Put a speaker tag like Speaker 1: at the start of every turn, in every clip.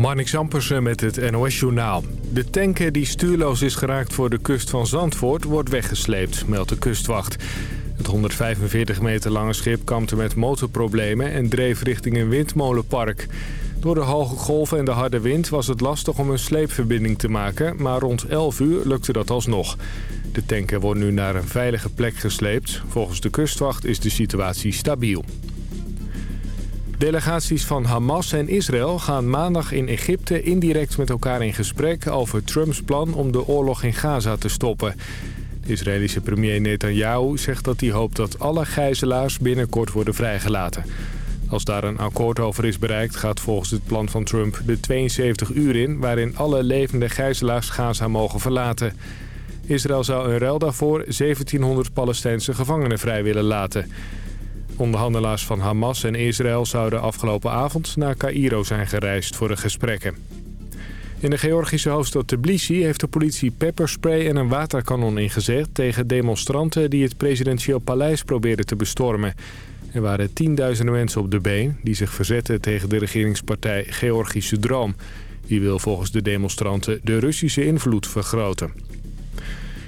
Speaker 1: Marnix Ampersen met het NOS-journaal. De tanker die stuurloos is geraakt voor de kust van Zandvoort wordt weggesleept, meldt de kustwacht. Het 145 meter lange schip kampte met motorproblemen en dreef richting een windmolenpark. Door de hoge golven en de harde wind was het lastig om een sleepverbinding te maken, maar rond 11 uur lukte dat alsnog. De tanker wordt nu naar een veilige plek gesleept. Volgens de kustwacht is de situatie stabiel. Delegaties van Hamas en Israël gaan maandag in Egypte indirect met elkaar in gesprek over Trumps plan om de oorlog in Gaza te stoppen. De Israëlische premier Netanyahu zegt dat hij hoopt dat alle gijzelaars binnenkort worden vrijgelaten. Als daar een akkoord over is bereikt gaat volgens het plan van Trump de 72 uur in... waarin alle levende gijzelaars Gaza mogen verlaten. Israël zou in ruil daarvoor 1700 Palestijnse gevangenen vrij willen laten... Onderhandelaars van Hamas en Israël zouden afgelopen avond naar Cairo zijn gereisd voor de gesprekken. In de Georgische hoofdstad Tbilisi heeft de politie pepperspray en een waterkanon ingezet... tegen demonstranten die het presidentieel paleis probeerden te bestormen. Er waren tienduizenden mensen op de been die zich verzetten tegen de regeringspartij Georgische Droom. Die wil volgens de demonstranten de Russische invloed vergroten.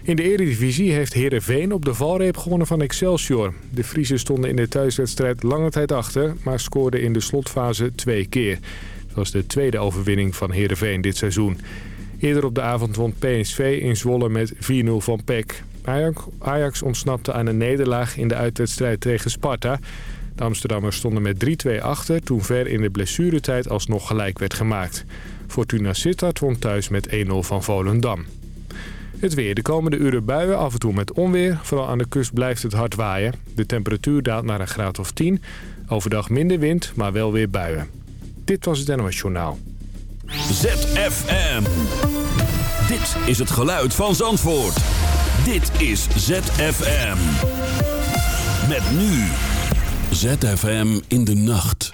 Speaker 1: In de Eredivisie heeft Heerenveen op de valreep gewonnen van Excelsior. De Friese stonden in de thuiswedstrijd lange tijd achter, maar scoorden in de slotfase twee keer. Het was de tweede overwinning van Heerenveen dit seizoen. Eerder op de avond won PSV in Zwolle met 4-0 van PEC. Ajax ontsnapte aan een nederlaag in de uitwedstrijd tegen Sparta. De Amsterdammers stonden met 3-2 achter toen ver in de blessuretijd alsnog gelijk werd gemaakt. Fortuna Sittard won thuis met 1-0 van Volendam. Het weer. De komende uren buien, af en toe met onweer. Vooral aan de kust blijft het hard waaien. De temperatuur daalt naar een graad of 10. Overdag minder wind, maar wel weer buien. Dit was het NOS Journaal.
Speaker 2: ZFM. Dit is het geluid van Zandvoort. Dit is ZFM. Met nu. ZFM in de nacht.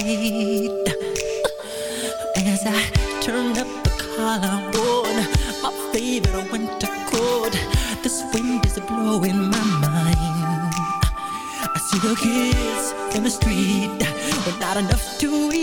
Speaker 3: As I turned up the collar on my favorite winter coat, this wind is blowing my mind. I see the kids in the street, but not enough to eat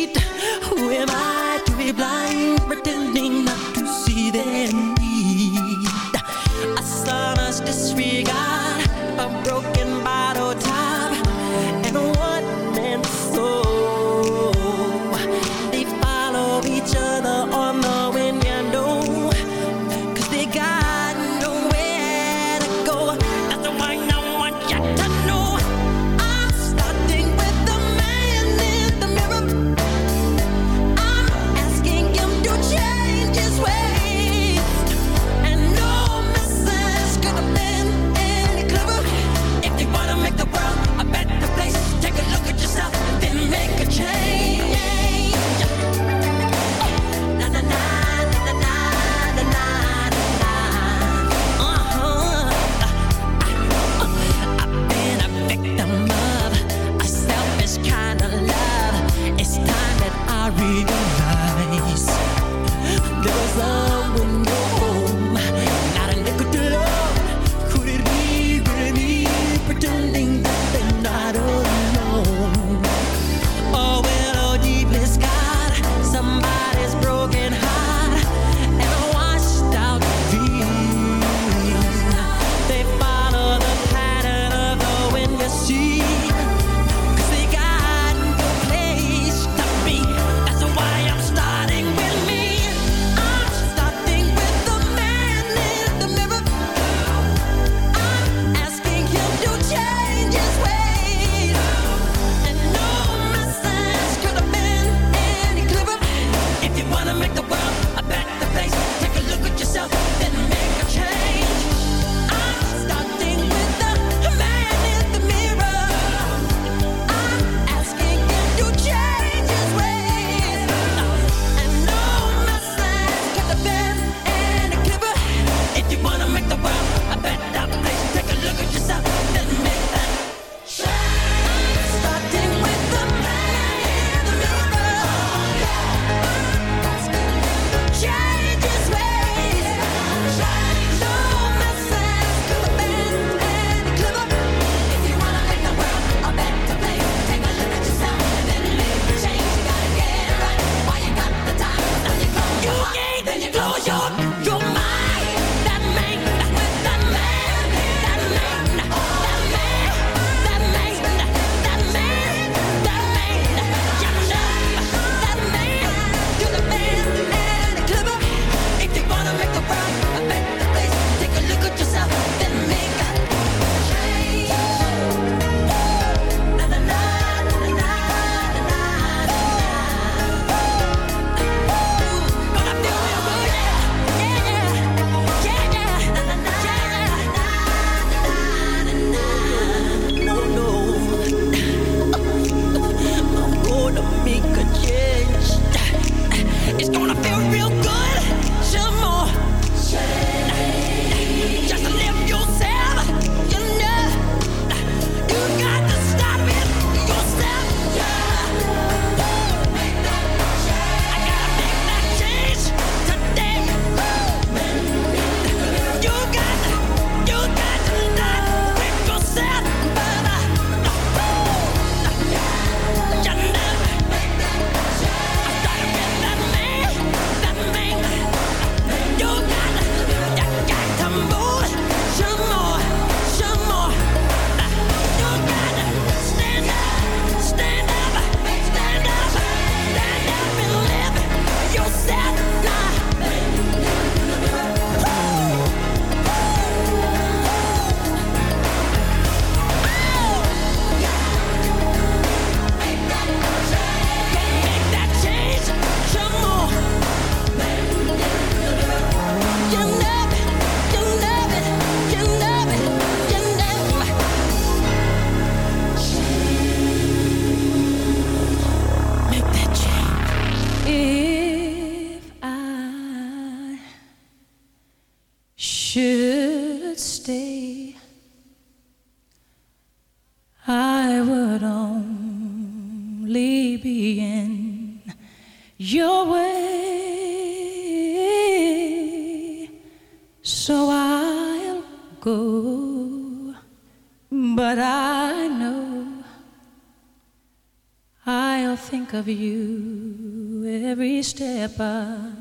Speaker 3: think of you every step I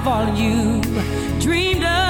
Speaker 3: of all you dreamed of.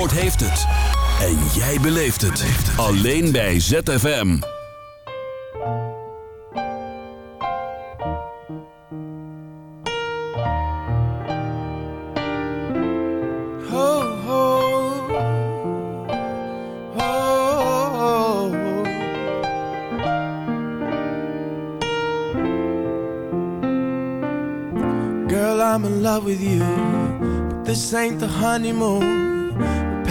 Speaker 2: Zandvoort heeft het. En jij beleeft het. Alleen bij ZFM.
Speaker 4: Ho, ho. Ho, Girl, I'm in love with you. But this ain't the honeymoon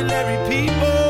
Speaker 4: ordinary people.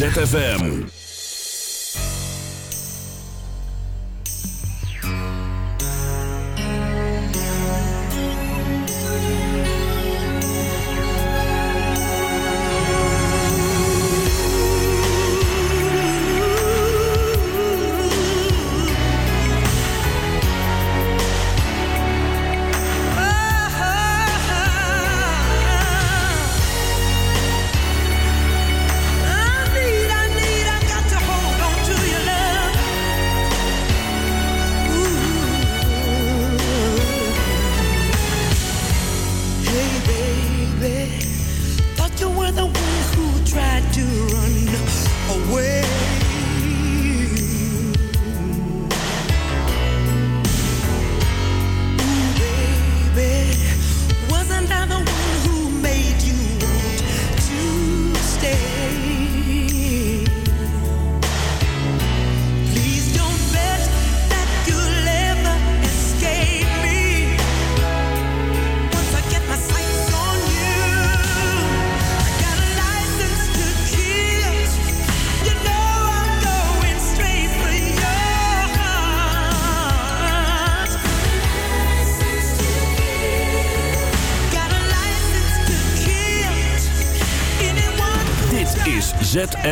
Speaker 3: ZFM.